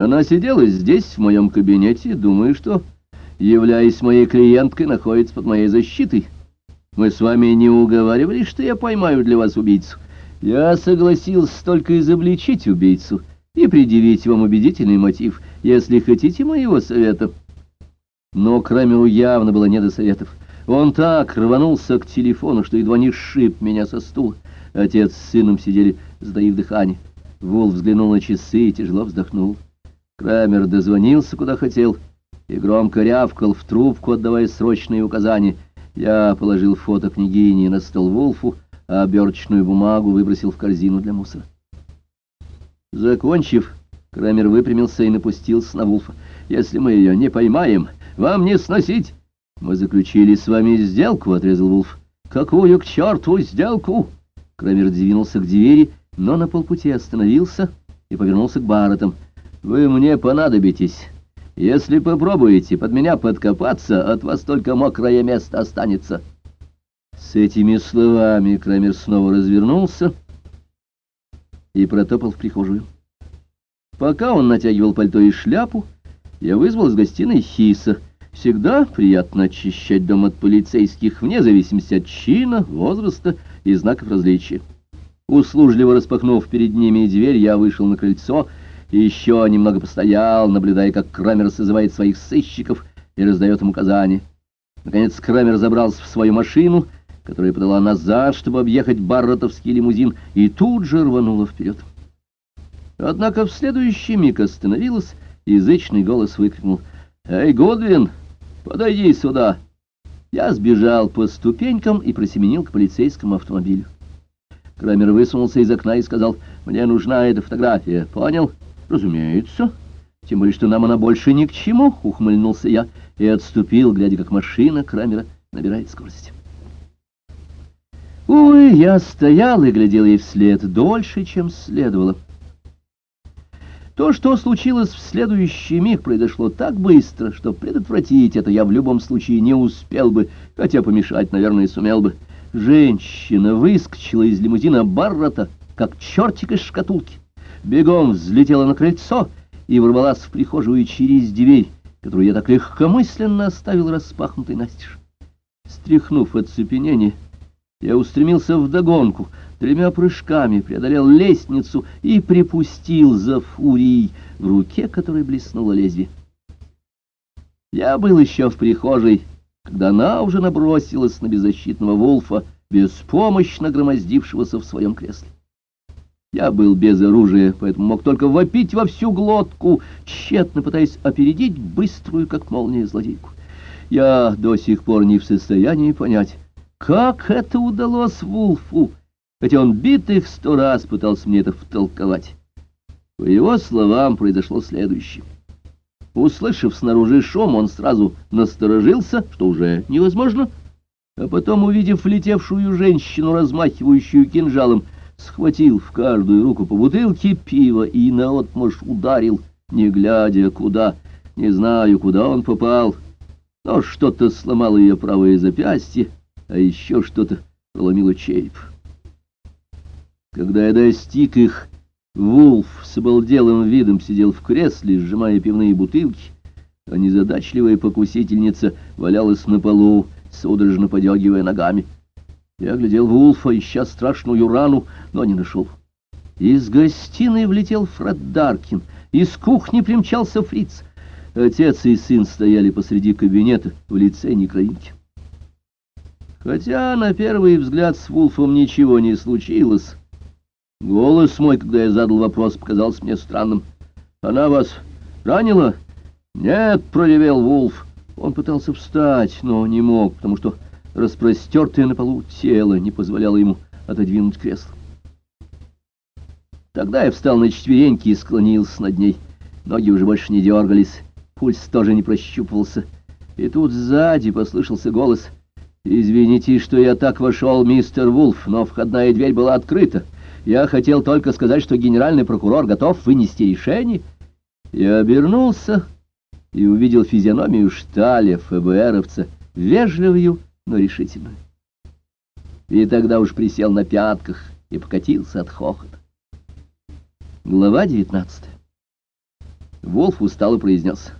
Она сидела здесь, в моем кабинете, думая, что, являясь моей клиенткой, находится под моей защитой. Мы с вами не уговаривались, что я поймаю для вас убийцу. Я согласился только изобличить убийцу и предъявить вам убедительный мотив, если хотите моего совета. Но Крамеру явно было не до советов. Он так рванулся к телефону, что едва не сшиб меня со стула. Отец с сыном сидели, сдаив дыхание. Вол взглянул на часы и тяжело вздохнул. Крамер дозвонился, куда хотел, и громко рявкал в трубку, отдавая срочные указания. Я положил фото княгини на стол Вулфу, а оберточную бумагу выбросил в корзину для мусора. Закончив, Крамер выпрямился и напустился на Вулфа. «Если мы ее не поймаем, вам не сносить!» «Мы заключили с вами сделку», — отрезал Вулф. «Какую к черту сделку?» Крамер двинулся к двери, но на полпути остановился и повернулся к Барреттам. Вы мне понадобитесь. Если попробуете под меня подкопаться, от вас только мокрое место останется. С этими словами Крамер снова развернулся и протопал в прихожую. Пока он натягивал пальто и шляпу, я вызвал из гостиной Хиса. Всегда приятно очищать дом от полицейских, вне зависимости от чина, возраста и знаков различия. Услужливо распахнув перед ними дверь, я вышел на крыльцо и еще немного постоял, наблюдая, как Крамер созывает своих сыщиков и раздает им указания. Наконец Крамер забрался в свою машину, которая подала назад, чтобы объехать барротовский лимузин, и тут же рванула вперед. Однако в следующий миг остановилась, и язычный голос выкрикнул «Эй, Годвин, подойди сюда!» Я сбежал по ступенькам и просеменил к полицейскому автомобилю. Крамер высунулся из окна и сказал «Мне нужна эта фотография, понял?» «Разумеется. Тем более, что нам она больше ни к чему», — ухмыльнулся я и отступил, глядя, как машина Крамера набирает скорость. Увы, я стоял и глядел ей вслед дольше, чем следовало. То, что случилось в следующий миг, произошло так быстро, что предотвратить это я в любом случае не успел бы, хотя помешать, наверное, сумел бы. Женщина выскочила из лимузина Баррата, как чертик из шкатулки бегом взлетела на крыльцо и ворвалась в прихожую через дверь, которую я так легкомысленно оставил распахнутой настежь. Стряхнув оцепенение, я устремился вдогонку, тремя прыжками преодолел лестницу и припустил за фурией, в руке которой блеснуло лезвие. Я был еще в прихожей, когда она уже набросилась на беззащитного Волфа, беспомощно громоздившегося в своем кресле. Я был без оружия, поэтому мог только вопить во всю глотку, тщетно пытаясь опередить быструю, как молния, злодейку. Я до сих пор не в состоянии понять, как это удалось Вулфу, хотя он битых сто раз пытался мне это втолковать. По его словам произошло следующее. Услышав снаружи шум, он сразу насторожился, что уже невозможно, а потом, увидев летевшую женщину, размахивающую кинжалом, схватил в каждую руку по бутылке пива и наотмашь ударил, не глядя куда. Не знаю, куда он попал, но что-то сломало ее правое запястье, а еще что-то проломило череп. Когда я достиг их, Вулф с обалделым видом сидел в кресле, сжимая пивные бутылки, а незадачливая покусительница валялась на полу, судорожно подергивая ногами. Я глядел Вулфа, ища страшную рану, но не нашел. Из гостиной влетел Фред Даркин, из кухни примчался Фриц. Отец и сын стояли посреди кабинета в лице некровинки. Хотя на первый взгляд с Вулфом ничего не случилось, голос мой, когда я задал вопрос, показался мне странным. «Она вас ранила?» «Нет», — проревел Вулф. Он пытался встать, но не мог, потому что распростертое на полу тело не позволяло ему отодвинуть кресло. Тогда я встал на четвереньки и склонился над ней. Ноги уже больше не дергались, пульс тоже не прощупывался. И тут сзади послышался голос. «Извините, что я так вошел, мистер Вулф, но входная дверь была открыта. Я хотел только сказать, что генеральный прокурор готов вынести решение». Я обернулся и увидел физиономию Шталя, ФБРовца, вежливую, но решительную. И тогда уж присел на пятках и покатился от хохота. Глава девятнадцатая. Волф устало произнес.